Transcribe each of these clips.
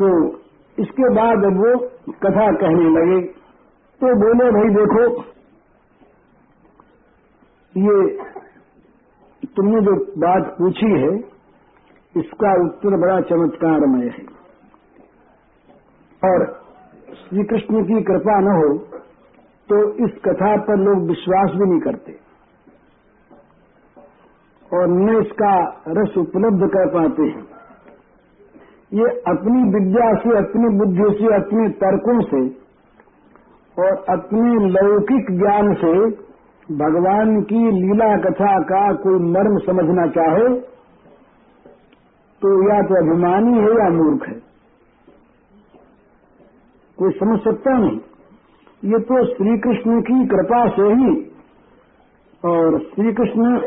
तो इसके बाद अब वो कथा कहने लगे। तो बोले, भाई देखो, ये तुमने जो बात पूछी है, इसका उत्तर बड़ा चमत्कारमय है। और श्री कृष्ण की कृपा न हो तो इस कथा पर लोग विश्वास भी नहीं करते। और न इसका रस उपलब्ध कर पाते हैं। ये अपनी विद्या से, अपनी बुद्धि से, अपने तर्कों से और अपने लौकिक ज्ञान से भगवान की लीला कथा का कोई मर्म समझना चाहे तो या तो अभिमानी है या मूर्ख है। कोई समझ सकता नहीं। ये तो श्री कृष्ण की कृपा से ही और श्री कृष्ण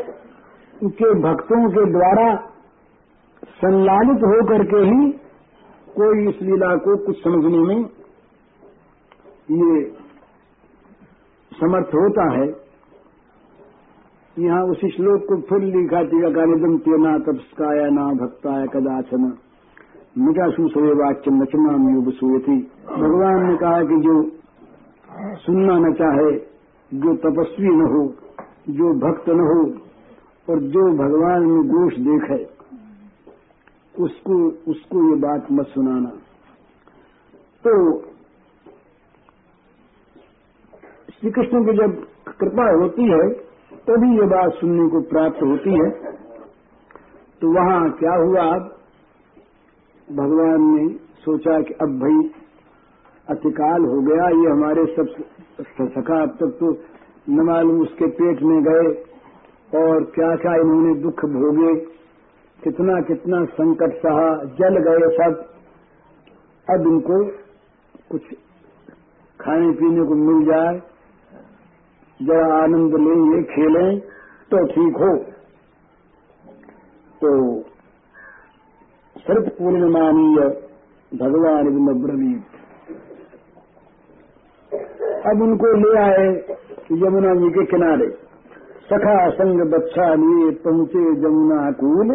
के भक्तों के द्वारा संलालित होकर के ही कोई इस लीला को कुछ समझने में ये समर्थ होता है। यहाँ उसी श्लोक को फिर लिखा टीकाकारिदम तेना तपस्काया ना भक्ताय कदाचन। मिटा सुसवे वाक्य नचना योग सुयती भगवान ने कहा कि जो सुनना न चाहे, जो तपस्वी न हो, जो भक्त न हो, और जो भगवान में दोष देखे उसको उसको ये बात मत सुनाना। तो श्री कृष्ण की जब कृपा होती है, तभी ये बात सुनने को प्राप्त होती है। तो वहाँ क्या हुआ अब? भगवान ने सोचा कि अब भाई, अतिकाल हो गया, ये हमारे सब सखा अब तक तो न मालूम उसके पेट में गए, और क्या क्या इन्होंने दुख भोगे। कितना कितना संकट सहा, जल गए सब। अब इनको कुछ खाने पीने को मिल जाए, जरा आनंद लें ये खेलें तो ठीक हो। तो शरत पूर्णिमानीय भगवान ब्रवीत अब उनको ले आए यमुना जी के किनारे। सखा संग बच्चा लिए पहुँचे जमुना कूल।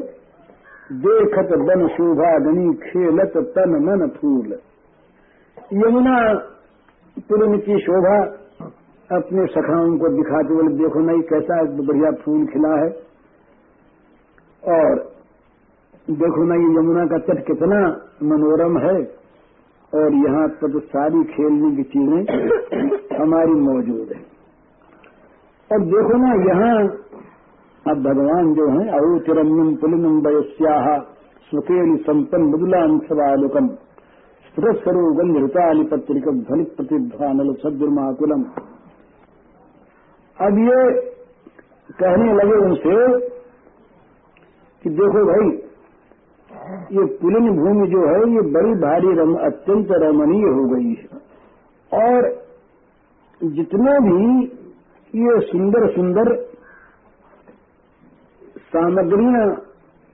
देखत बन शोभा गणी खेलत तन मन फूल। यमुना पूर्णि की शोभा अपने सखाओं को दिखाते बोले, देखो नहीं कैसा बढ़िया फूल खिला है। और देखो ना ये यमुना का तट कितना मनोरम है। और यहाँ पर तो सारी खेलने की चीज़ें हमारी मौजूद है। और देखो ना, यहाँ अब भगवान जो है अवतिरम्यम पुलिनम वयस्या सुखेली संपन्न मृदुलाम सवालुकम। स्फुटस्वरो गंधृताली पत्रिकम ध्वनि प्रतिध्वानल सदुर्माकुलम अब ये कहने लगे उनसे कि देखो भाई ये पुलिन भूमि जो है ये बड़ी भारी रम, अत्यंत रमणीय हो गई है। और जितने भी ये सुंदर सुंदर सामग्रियाँ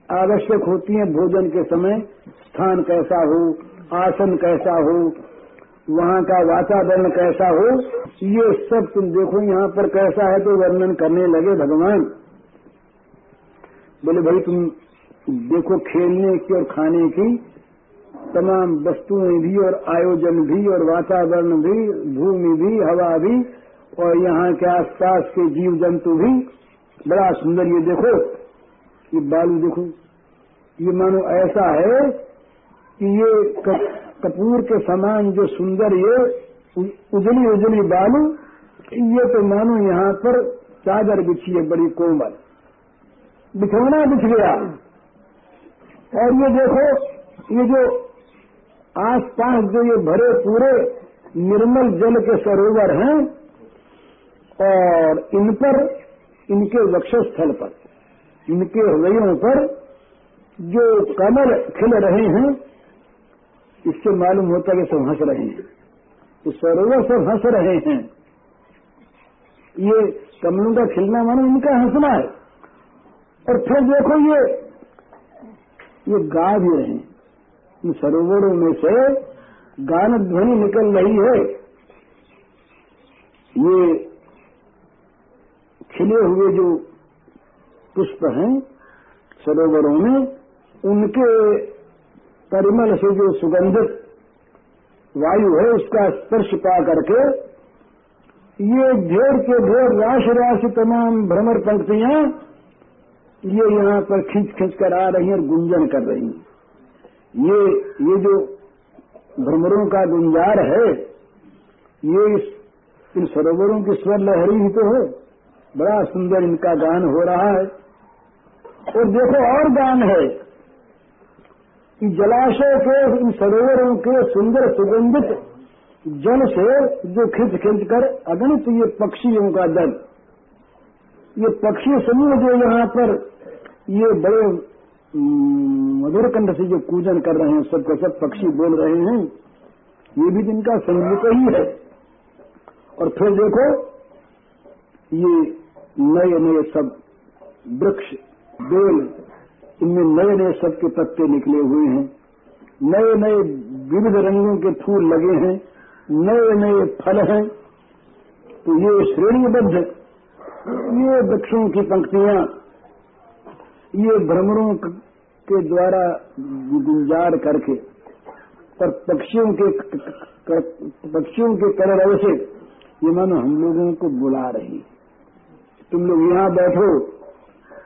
आवश्यक होती हैं भोजन के समय। स्थान कैसा हो, आसन कैसा हो, वहाँ का वातावरण कैसा हो, ये सब तुम देखो यहाँ पर कैसा है तो वर्णन करने लगे भगवान। बोले, भाई तुम देखो खेलने की और खाने की, तमाम वस्तुएँ भी और आयोजन भी और वातावरण भी, भूमि भी, हवा भी और यहाँ के आसपास के जीव जंतु भी। बड़ा सुंदर ये देखो। ये बालू देखो। ये मानो ऐसा है कि ये कपूर के समान जो सुंदर ये उजली उजली बालू, ये तो मानो यहाँ पर चादर बिछी है बड़ी कोमल। बिछौना बिछ गया। और ये देखो, ये जो आस पास जो ये भरे पूरे निर्मल जल के सरोवर हैं, और इन पर, इनके वक्षस्थल पर। इनके हृदयों पर जो कमल खिल रहे हैं, इससे मालूम होता है कि सब हंस रहे हैं। तो सरोवर सब हंस रहे हैं। ये कमलों का खिलना मानो इनका हंसना है। और फिर देखो ये ये गा भी रहे हैं। इन सरोवरों में से गान ध्वनि निकल रही है। ये खिले हुए जो पुष्प हैं सरोवरों में, उनके परिमल से जो सुगंधित वायु है, उसका स्पर्श पा करके, ये ढेर के ढेर राशि राशि तमाम भ्रमर पंक्तियाँ, ये यहाँ पर खींच खींच कर आ रही हैं और गुंजन कर रही हैं। ये ये जो भ्रमरों का गुंजार है, ये इस, इन सरोवरों की स्वर लहरी ही तो है। बड़ा सुंदर इनका गान हो रहा है। और देखो और गान है कि जलाशय के इन सरोवरों के सुंदर सुगंधित जल से जो खिंच खिंच कर अगणित ये पक्षियों का दल, ये पक्षी समूह जो यहाँ पर ये बड़े मधुर कंठ से जो पूजन कर रहे हैं, सबके सब पक्षी बोल रहे हैं, ये भी जिनका संगीत ही है। और फिर देखो, ये नए नए सब वृक्ष बेल, इनमें नए नए सबके पत्ते निकले हुए हैं। नए नए विविध रंगों के फूल लगे हैं। नए नए फल हैं। तो ये श्रेणीबद्ध ये वृक्षों की पंक्तियाँ, ये भ्रमरों के द्वारा गुंजार करके, पर पक्षियों के पक्षियों के करड़व से ये मानो हम लोगों को बुला रही तुम लोग यहाँ बैठो।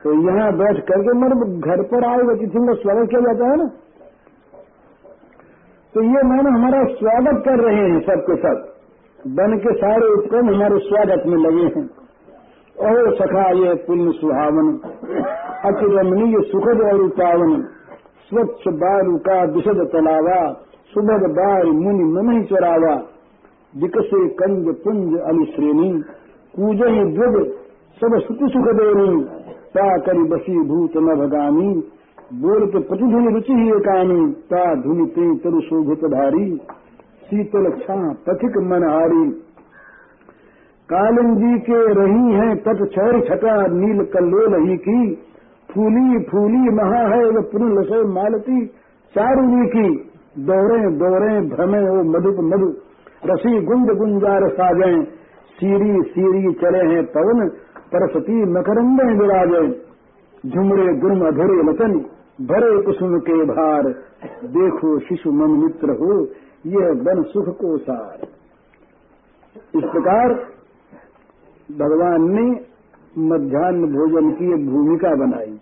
तो यहाँ बैठ करके मन घर पर आए किसी का स्वागत किया जाता है ना? तो ये मैंने हमारा स्वागत कर रहे हैं सबके सब बन के सारे उपक्रम हमारे स्वागत में लगे हैं। और सखा, ये पुण्य सुहावन अति सुखद और उपावन, स्वच्छ बालू का विशद तलावा सुबह बार मुनि मन ही चरावा, विकसे कंज पुंज अनुश्रेणी पूजन द्विज सब सुख सुख देनी ता करी बसी भूत न भगानी बोल के प्रतिधुनि रुचि ही एकानी, ता धुनि ते तरु शोभित भारी। शीतल छा पथिक मनहारी जी के रही है तट छर छटा नील कल्लोल ही की। फूली फूली महा है वो पुनः लसो मालती चारुनी की। दौरे दौरे भ्रमे ओ मधुप मधु। रसी गुंज गुंजार साजे, सीरी सीरी चले हैं पवन। सरस्वती मकरंद विराजे, झुमरे गुरम अधुरे लतन भरे कुसुम के भार, देखो शिशु मन मित्र हो, यह बन सुख को सार। इस प्रकार भगवान ने मध्यान्ह भोजन की एक भूमिका बनाई।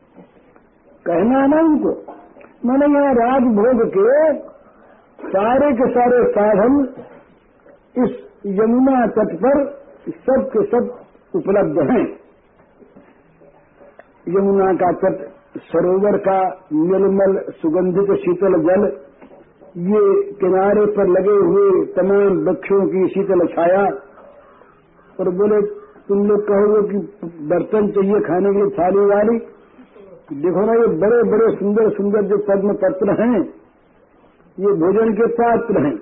कहना ना उनको, मैंने यहाँ राजभोग के सारे के सारे साधन इस यमुना तट पर सब के सब उपलब्ध हैं। यमुना का तट, सरोवर का निर्मल सुगंधित शीतल जल, ये किनारे पर लगे हुए तमाम वृक्षों की शीतल छाया। और बोले, तुम लोग कहोगे कि बर्तन चाहिए खाने के लिए थाली वाली? देखो ना, ये बड़े बड़े सुंदर सुंदर जो पद्म पत्र हैं, ये भोजन के पात्र हैं।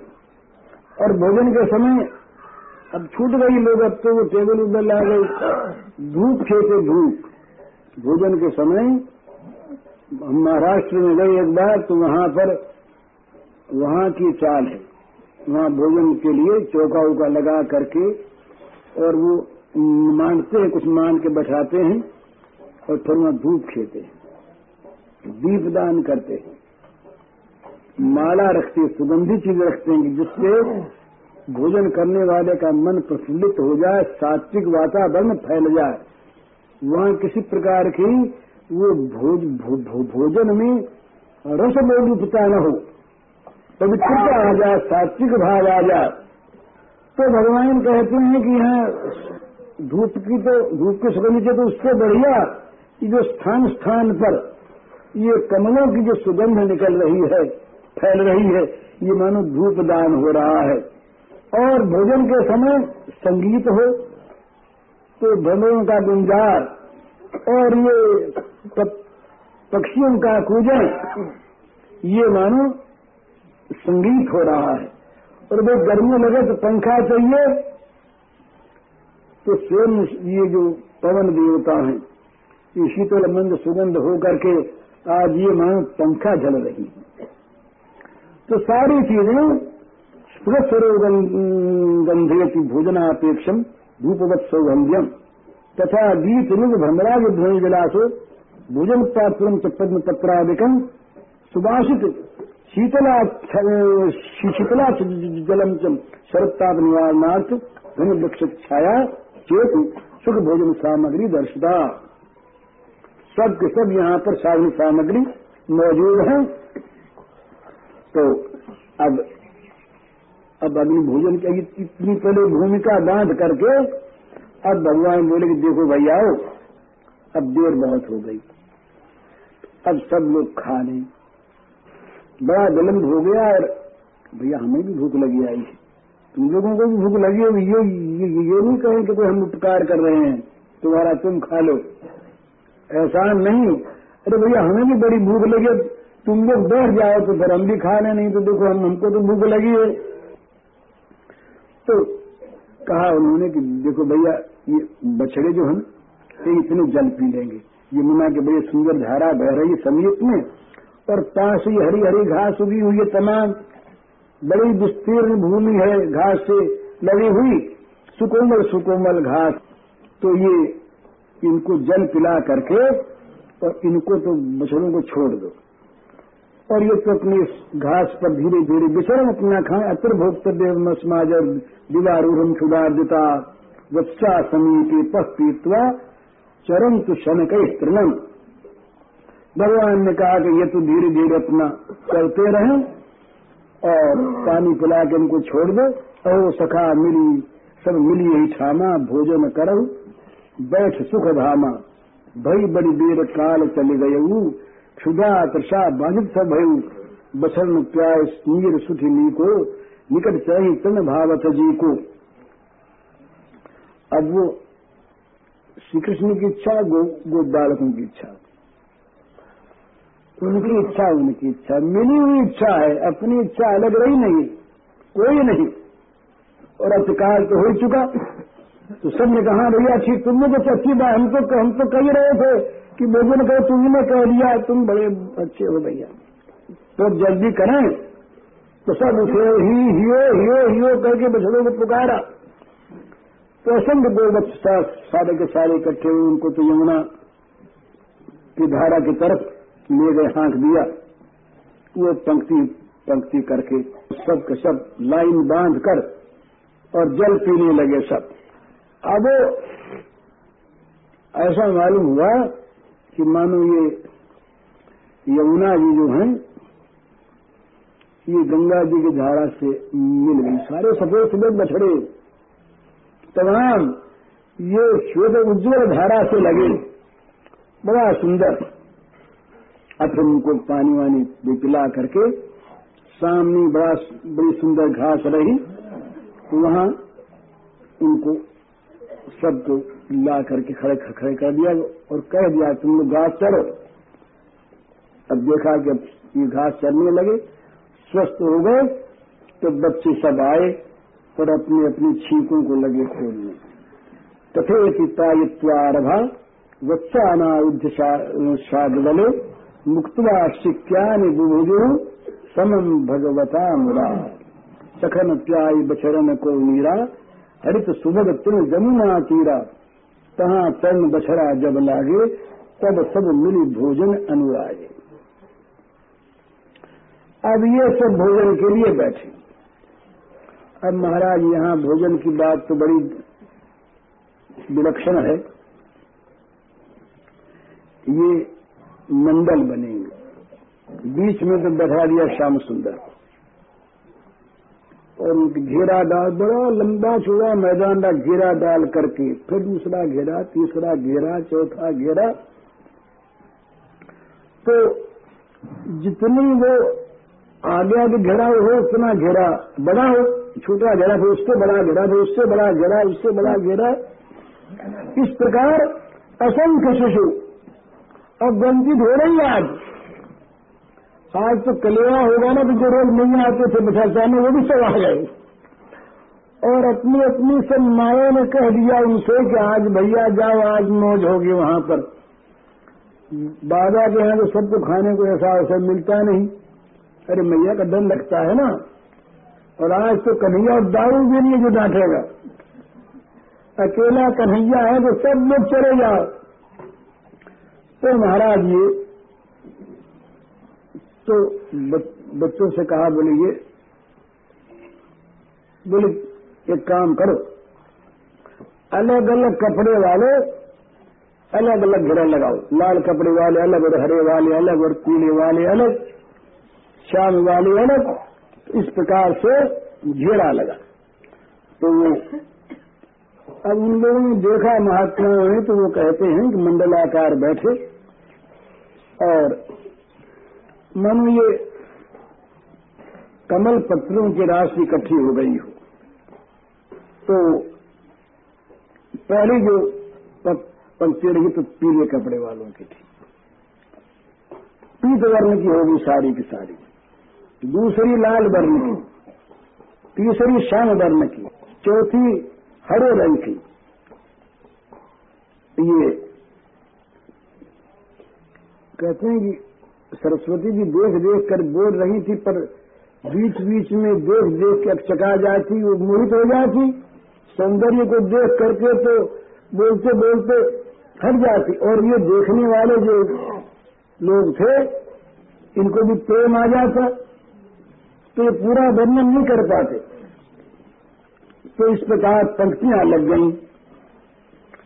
और भोजन के समय अब छूट गई लोग अब तो वो टेबल उबल ला गई। धूप खेते धूप। भोजन के समय हम महाराष्ट्र में गए एक बार तो वहाँ पर वहाँ की चाल है। वहाँ भोजन के लिए चौका उका लगा करके और वो मानते हैं, कुछ मान के बैठाते हैं और फिर वहाँ धूप खेते हैं। दीपदान करते हैं। माला रखते हैं, सुगंधित चीज़ रखते हैं जिससे भोजन करने वाले का मन प्रफुल्लित हो जाए सात्विक वातावरण फैल जाए। वहाँ किसी प्रकार की वो भोज, भो, भो, भोजन में रस लोलुपता न हो। पवित्रता आ जाए सात्विक भाव आ जाए। तो भगवान कहते हैं कि यहाँ धूप की तो धूप के सुगंध तो उससे बढ़िया जो स्थान स्थान पर ये कमलों की जो सुगंध निकल रही है फैल रही है ये मानो धूप दान हो रहा है। और भोजन के समय संगीत हो तो भ्रमरों का गुंजार और ये पक्षियों का कूजन, ये मानो संगीत हो रहा है। और वो गर्मी लगे तो पंखा चाहिए तो स्वयं ये जो पवन देवता हैं, ये शीतल मंद सुगंध हो करके आज ये मानो पंखा जल रही है। तो सारी चीज़ें सुरस्वरो भोजनापेक्षम धूपवत सौगंध्यम तथा गीत निज भ्रमराज ध्वनि विलासो भोजन पात्र पद्म पत्रादिकम सुभाषित शीतला शीतला जलम शरताप निवारणार्थ धन वृक्ष छाया चेत सुख भोजन सामग्री दर्शिता। सब के सब यहाँ पर साधन सामग्री मौजूद है। तो अब अब अग्नि भोजन की इतनी पहले भूमिका बाँध करके अब भगवान बोले कि देखो भैया अब देर बहुत हो गई। अब सब लोग खा नहीं बड़ा विलम्ब हो गया और भैया हमें भी भूख लगी आई तुम लोगों को भी भूख लगी होगी। ये, ये, ये नहीं कहें कि कोई हम उपकार कर रहे हैं। तुम्हारा तुम खा लो। ऐसा नहीं। अरे भैया हमें भी बड़ी भूख लगी। तुम लोग बैठ जाओ तो फिर हम भी खा लें नहीं तो देखो हम हमको तो भूख लगी है। तो कहा उन्होंने कि देखो भैया, ये बछड़े जो हैं, ये इतने जल पी लेंगे। यमुना के बड़े सुंदर धारा बह रही है समीप में, और पास ही हरी हरी घास उगी हुई है तमाम। बड़ी विस्तीर्ण भूमि है घास से लगी हुई, सुकोमल सुकोमल घास। तो ये इनको जल पिला करके, और इनको तो बछड़ों को छोड़ दो। और ये तो अपनी घास पर धीरे धीरे विचरण अपना खाए। अत्र भोक्तव्य समाजर दिवारूढ़ क्षुदार्दिता वत्सा समीपे पह पीतवा चरम तो शनक तृणम। भगवान ने कहा कि ये तो धीरे धीरे अपना चलते रहे और पानी पिला के उनको छोड़ दो। ओ सखा मिली, सब मिली ही छामा, भोजन करो बैठ सुख धामा। भई बड़ी देर काल चले गए क्षुधा तृषा बाधित सब भयु बसन नीर सुखी नी को निकट चाहिए तन भावत जी को अब वो श्री कृष्ण की इच्छा गो, गो बालकों की इच्छा। उनकी इच्छा उनकी इच्छा। मिली हुई इच्छा है अपनी इच्छा अलग रही नहीं कोई नहीं। और अतिकाल तो हो चुका। तो सबने कहा भैया ठीक तुमने तो अच्छी बात हम तो हम तो कह रहे थे। कि लोगों ने कहो तुमने कह दिया तुम बड़े अच्छे हो भैया। तो जल्दी करें। तो सब उठे, ही हियो हियो हियो करके बछड़ों को पुकारा। तो असंख्य गोवत्स सारे के सारे इकट्ठे हुए, उनको तो यमुना की धारा की तरफ़ ले गए, हाँक दिया। वो पंक्ति पंक्ति करके सब के सब लाइन बाँध कर और जल पीने लगे सब। अब ऐसा मालूम हुआ कि मानो ये यमुना जी जो हैं, ये गंगा जी की धारा से मिल गई। सारे सफ़ेद सफ़ेद बछड़े तमाम ये श्वेत उज्ज्वल धारा से लगे। बड़ा सुंदर। अब फिर उनको पानी वानी भी पिला करके सामने बड़ा बड़ी सुंदर घास रही तो वहाँ उनको सबको ला करके खड़े खड़े कर दिया और कह दिया, तुम लोग घास चढ़ो अब देखा कि ये घास चढ़ने लगे, स्वस्थ हो गए तो बच्चे सब आए और अपनी अपनी छीकों को लगे खोलने तथे पिता वत्सा अनाउद्ध शाद बले मुक्तवा शिक्यानि बुभुजु समम भगवता मुरा। सखन प्याई बछरन को मीरा, हरित सुभग तुम जमुना तीरा। तहा तन बछड़ा जब लागे, तब सब मिली भोजन अनुरागे। अब ये सब भोजन के लिए बैठे। अब महाराज, यहाँ भोजन की बात तो बड़ी विलक्षण है। ये मंडल बनेंगे। बीच में तो बैठा दिया श्याम सुंदर। घेरा डाल, बड़ा लंबा चौड़ा मैदान का घेरा डाल करके, फिर दूसरा घेरा, तीसरा घेरा, चौथा घेरा। तो जितनी वो आगे आगे घेरा हो, उतना घेरा बड़ा हो, छोटा घेरा, फिर उससे बड़ा घेरा, फिर उससे बड़ा घेरा, उससे बड़ा घेरा। इस प्रकार असंख्य शिशु अब वंचित हो रही है आज। आज तो कलेवा होगा ना तो जो रोज नहीं आते थे मिठाई वो भी सब आ गए। और अपनी अपनी सब माया ने कह दिया उनसे कि आज भैया जाओ, आज मौज होगी वहाँ पर। बाबा के यहाँ तो सबको खाने को ऐसा अवसर मिलता नहीं। अरे मैया का डर लगता है ना। और आज तो कन्हैया और दारू भी नहीं जो डांटेगा। अकेला कन्हैया है तो सब लोग चले जाओ। तो महाराज ये तो बच्चों से कहा, बोले, ये, बोले, एक काम करो। अलग अलग कपड़े वाले अलग अलग घेरा लगाओ। लाल कपड़े वाले अलग, और हरे वाले अलग, और पीले वाले अलग श्याम वाले अलग इस प्रकार से घेरा लगा। तो अब उन लोगों ने देखा महात्माओं ने तो वो कहते हैं कि मंडलाकार बैठे, और मन ये कमल पत्रों की राशि इकट्ठी हो गई हो। तो पहले जो पंक्ति रही तो पीले कपड़े वालों की थी। पीत वर्ण की होगी साड़ी की साड़ी दूसरी लाल वर्ण की, तीसरी श्याम वर्ण की, चौथी हरे रंग की। ये कहते हैं कि सरस्वती जी देख देख कर बोल रही थी, पर बीच बीच में देख देख के चका जाती, वो मोहित हो जाती। सौंदर्य को देख करके तो बोलते बोलते थक जाती। और ये देखने वाले जो लोग थे, इनको भी प्रेम आ जाता तो ये पूरा वर्णन नहीं कर पाते। तो इस प्रकार पंक्तियाँ लग गई।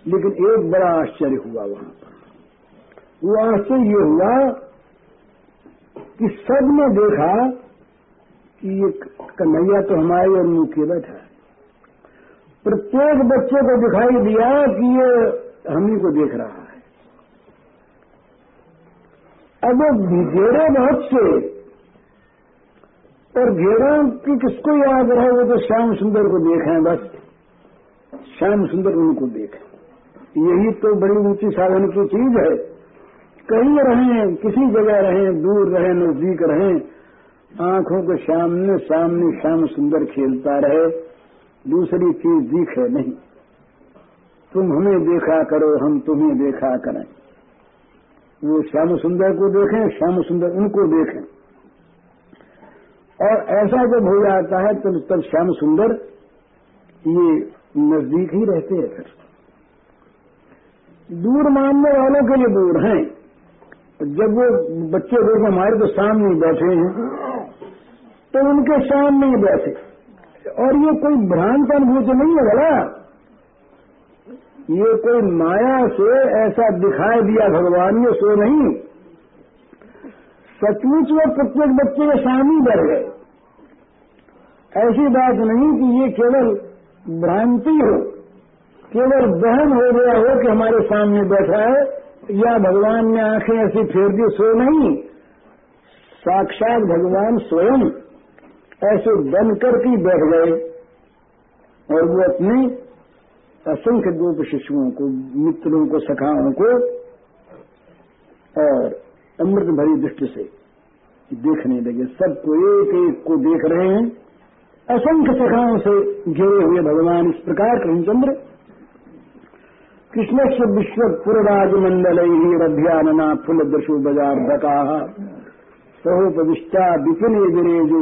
लेकिन एक बड़ा आश्चर्य हुआ वहाँ पर। वो आश्चर्य ये हुआ कि सबने देखा कि ये कन्हैया तो हमारे और मुँह के बैठा है। प्रत्येक बच्चे को दिखाई दिया कि ये हमी को देख रहा है। अब वो घेरे बहुत से, और घेरों की किसको याद रहे, वो तो श्याम सुंदर को देखें बस। श्याम सुंदर उनको देखें। यही तो बड़ी ऊँची साधन की चीज़ है। कहीं रहें, किसी जगह रहें, दूर रहें, नज़दीक रहें, आँखों के सामने सामने श्याम सुंदर खेलता रहे, दूसरी चीज़ दिखे नहीं। तुम हमें देखा करो, हम तुम्हें देखा करें। वो श्याम सुंदर को देखें, श्याम सुंदर उनको देखें। और ऐसा जब हो जाता है, तब तब श्याम सुंदर ये नज़दीक ही रहते हैं। फिर दूर मानने वालों के लिए दूर हैं। जब वो बच्चे लोग हमारे तो सामने बैठे हैं तो उनके सामने ही बैठे। और ये कोई भ्रांत अनुभूति नहीं है बोला ये कोई माया से ऐसा दिखाई दिया भगवान, ये सो नहीं। सचमुच वो प्रत्येक बच्चे के सामने बढ़ गए। ऐसी बात नहीं कि ये केवल भ्रांति हो, केवल बहन हो गया हो कि हमारे सामने बैठा है। या भगवान ने आँखें ऐसी फेर दी, सो नहीं। साक्षात भगवान स्वयं ऐसे बनकर के बैठ गए। और वो अपने असंख्य गोप शिशुओं को, मित्रों को, सखाओं को, और अमृत भरी दृष्टि से देखने लगे। सबको एक एक को देख रहे हैं। असंख्य सखाओं से घिरे हुए भगवान इस प्रकार कृष्णचंद्र कृष्ण से विश्व पुरराज मंडल ही रभ्यानना फुल दशु बजार धका सहोपदिष्टा विपिन गिरे जो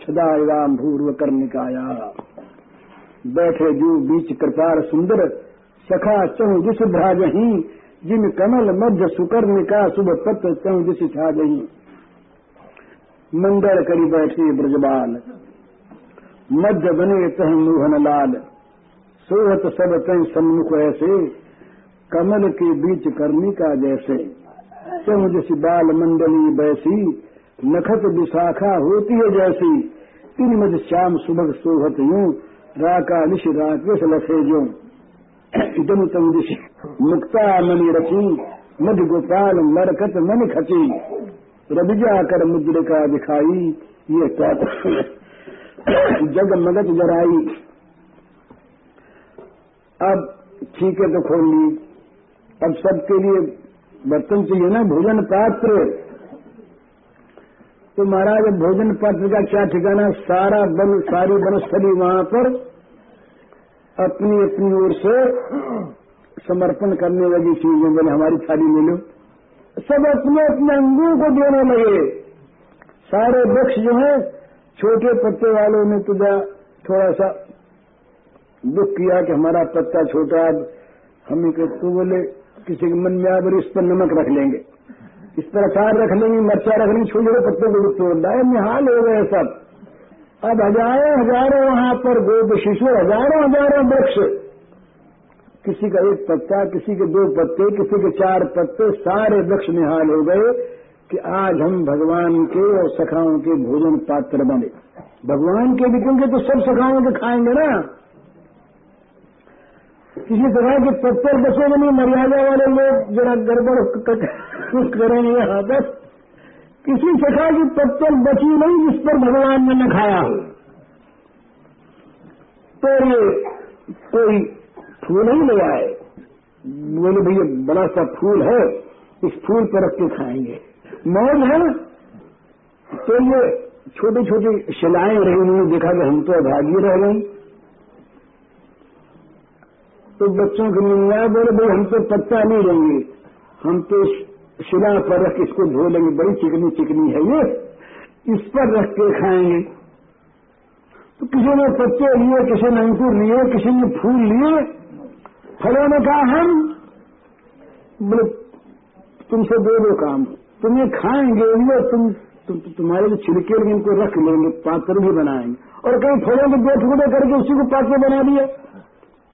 छदायाम भूर्व कर्णिकाया बैठे जो बीच कृपार सुंदर सखा चहु जिस भ्राजही जिन कमल मध्य सुकर्णिका शुभ पत्र चहु जिस छाजही मंडल करी बैठे ब्रजबाल मध्य बने तह मोहन लाल सोहत सब तय सम्मुख ऐसे, कमल के बीच करनी का जैसे। चम जैसी बाल मंडली बैसी, नखत विशाखा होती है जैसी। इन मज श्याम सुबह सोहत यूँ, राका निश राकेश लखे जो इदम तम दिश मुक्ता मणि रची मध गोपाल मरकत मन खची। रबिजा कर मुद्रिका दिखाई, ये जग मगज जराई। अब ठीक है तो खोल ली अब सबके लिए बर्तन चाहिए ना, भोजन पात्र। तो महाराज भोजन पात्र का क्या ठिकाना? सारा बन, सारी वनस्थली वहाँ पर अपनी अपनी ओर से समर्पण करने वाली चीज़ें बोले हमारी थाली ले लो। सब अपने अपने अंगों को देने लगे। सारे वृक्ष जो है, छोटे पत्ते वालों ने तुझा थोड़ा सा दुख किया कि हमारा पत्ता छोटा, अब हम ही तो बोले, किसी के मन में अब इस पर नमक रख लेंगे। इस पर अचार रख लेंगे, मर्चा रख लेंगे छोटे छोटे पत्तों को तोड़ डाले निहाल हो गए सब। अब हज़ारों हज़ारों वहाँ पर गोप शिशु, हज़ारों हज़ारों वृक्ष। किसी का एक पत्ता, किसी के दो पत्ते, किसी के चार पत्ते, सारे वृक्ष निहाल हो गए कि आज हम भगवान के और सखाओं के भोजन पात्र बने। भगवान के भी, क्योंकि तो सब सखाओं के खाएँगे ना। किसी तरह के पत्थर में नहीं, मर्यादा वाले लोग जरा गड़बड़ करेंगे पर। किसी सखा की पत्थर बची नहीं जिस पर भगवान ने न खाया हो। तो ये कोई फूल ही ले आए। बोले भैया, बड़ा सा फूल है, इस फूल पर रख के खाएँगे। मौज है। तो ये छोटी छोटी शिलाएँ रही उन्होंने देखा कि हम तो अभागी रह गए। तो बच्चों के मिलना बोले भाई हम तो पत्ता नहीं लेंगे हम तो शिला पर रख इसको धो लेंगे। बड़ी चिकनी चिकनी है ये। इस पर रख के खाएँगे। तो किसी ने पत्ते लिए किसी ने अंकुर लिए किसी ने फूल लिए। फलों ने कहा हम बोले तुमसे दो दो काम। तुम्हें खाएँगे वो तुम तु, तु, तुम्हारे जो छिड़के इनको रख लेंगे पात्र भी बनाएँगे। और कहीं फलों के दो टुकड़े करके उसी को पात्र बना दिया।